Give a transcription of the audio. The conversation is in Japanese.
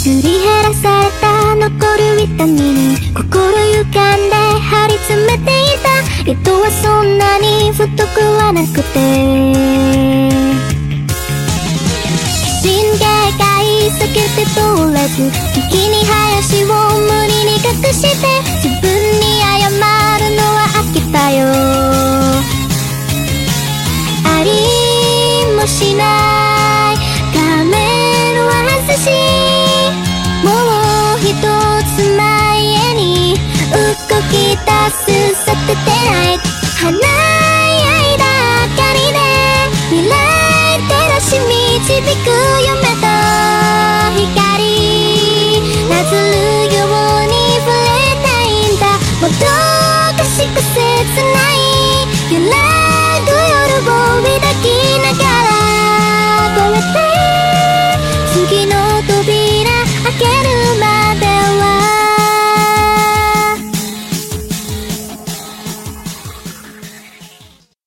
すり減らされた残る痛みに心歪んで張り詰めていた。糸はそんなに太くはなくて。神経界避けて通らず時に林を無理に隠して自分に謝るのは飽きたよ。前に動き出すサテテライト華やいだ明かりで未来照らし導く夢と光なずるように触れたいんだもどかしく切ない揺らぐ夜を抱きながら越えて次の